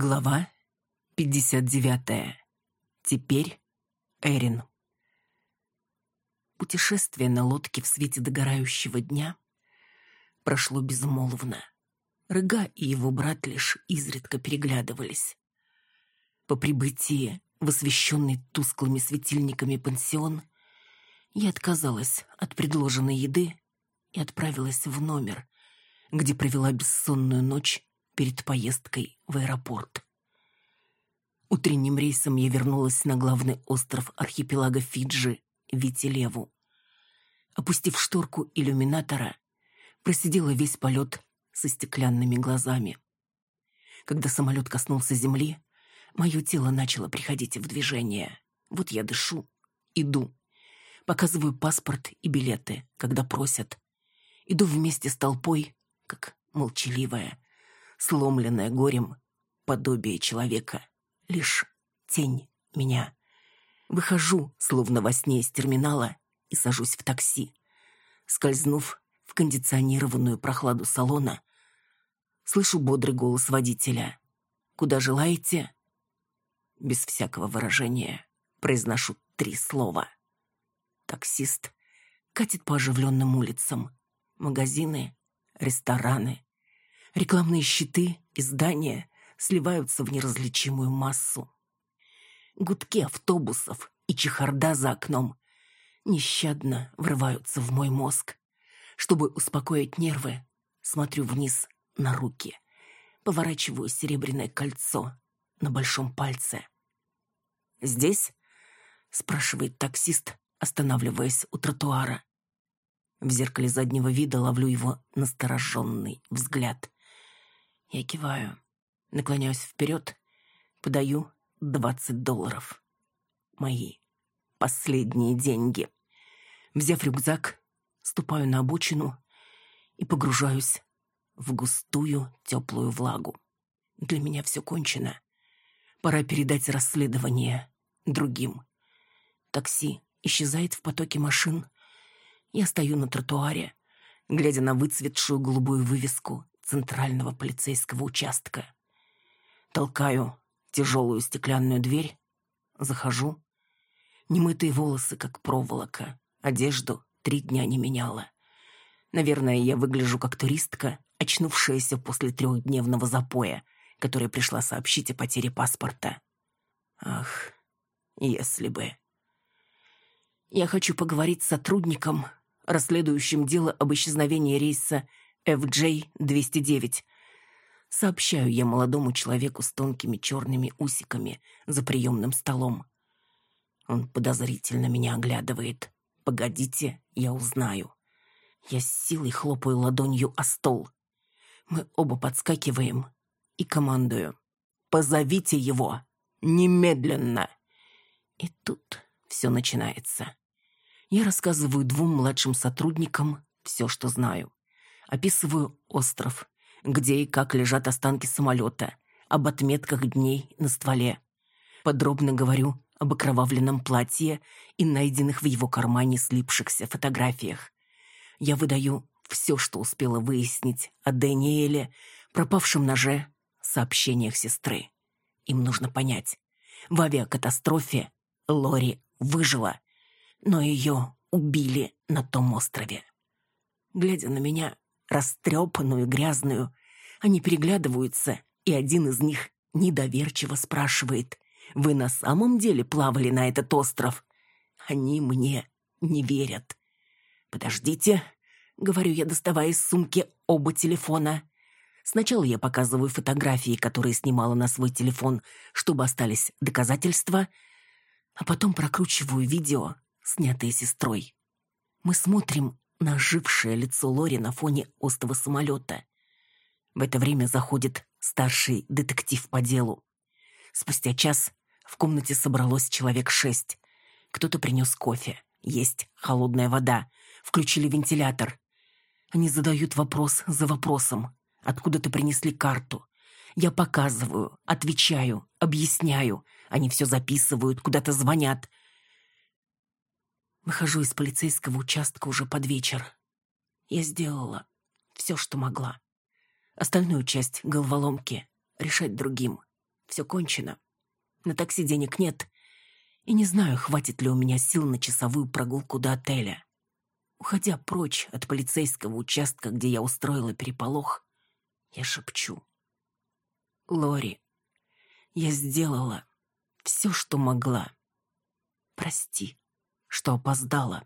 Глава 59. Теперь Эрин. Путешествие на лодке в свете догорающего дня прошло безмолвно. Рыга и его брат лишь изредка переглядывались. По прибытии в освещенный тусклыми светильниками пансион я отказалась от предложенной еды и отправилась в номер, где провела бессонную ночь перед поездкой в аэропорт. Утренним рейсом я вернулась на главный остров архипелага Фиджи, Витилеву. Опустив шторку иллюминатора, просидела весь полет со стеклянными глазами. Когда самолет коснулся земли, мое тело начало приходить в движение. Вот я дышу, иду, показываю паспорт и билеты, когда просят. Иду вместе с толпой, как молчаливая, сломленное горем подобие человека, лишь тень меня. Выхожу, словно во сне из терминала, и сажусь в такси. Скользнув в кондиционированную прохладу салона, слышу бодрый голос водителя. «Куда желаете?» Без всякого выражения произношу три слова. Таксист катит по оживленным улицам. Магазины, рестораны, Рекламные щиты и здания сливаются в неразличимую массу. Гудки автобусов и чехарда за окном нещадно врываются в мой мозг. Чтобы успокоить нервы, смотрю вниз на руки, поворачиваю серебряное кольцо на большом пальце. «Здесь?» — спрашивает таксист, останавливаясь у тротуара. В зеркале заднего вида ловлю его настороженный взгляд. Я киваю, наклоняюсь вперед, подаю двадцать долларов. Мои последние деньги. Взяв рюкзак, ступаю на обочину и погружаюсь в густую теплую влагу. Для меня все кончено. Пора передать расследование другим. Такси исчезает в потоке машин. Я стою на тротуаре, глядя на выцветшую голубую вывеску центрального полицейского участка. Толкаю тяжелую стеклянную дверь, захожу. Немытые волосы, как проволока, одежду три дня не меняла. Наверное, я выгляжу как туристка, очнувшаяся после трехдневного запоя, которая пришла сообщить о потере паспорта. Ах, если бы... Я хочу поговорить с сотрудником, расследующим дело об исчезновении рейса FJ-209. Сообщаю я молодому человеку с тонкими черными усиками за приемным столом. Он подозрительно меня оглядывает. «Погодите, я узнаю». Я с силой хлопаю ладонью о стол. Мы оба подскакиваем и командую. «Позовите его! Немедленно!» И тут все начинается. Я рассказываю двум младшим сотрудникам все, что знаю. Описываю остров, где и как лежат останки самолета, об отметках дней на стволе. Подробно говорю об окровавленном платье и найденных в его кармане слипшихся фотографиях. Я выдаю все, что успела выяснить о Дэниеле, пропавшем ноже, сообщениях сестры. Им нужно понять. В авиакатастрофе Лори выжила, но ее убили на том острове. Глядя на меня, растрепанную, грязную. Они переглядываются, и один из них недоверчиво спрашивает, «Вы на самом деле плавали на этот остров?» Они мне не верят. «Подождите», — говорю я, доставая из сумки оба телефона. Сначала я показываю фотографии, которые снимала на свой телефон, чтобы остались доказательства, а потом прокручиваю видео, снятое сестрой. Мы смотрим на ожившее лицо Лори на фоне остого самолета. В это время заходит старший детектив по делу. Спустя час в комнате собралось человек шесть. Кто-то принес кофе, есть холодная вода, включили вентилятор. Они задают вопрос за вопросом. Откуда-то принесли карту. Я показываю, отвечаю, объясняю. Они все записывают, куда-то звонят. Выхожу из полицейского участка уже под вечер. Я сделала все, что могла. Остальную часть головоломки решать другим. Все кончено. На такси денег нет, и не знаю, хватит ли у меня сил на часовую прогулку до отеля. Уходя прочь от полицейского участка, где я устроила переполох, я шепчу. «Лори, я сделала все, что могла. Прости, что опоздала».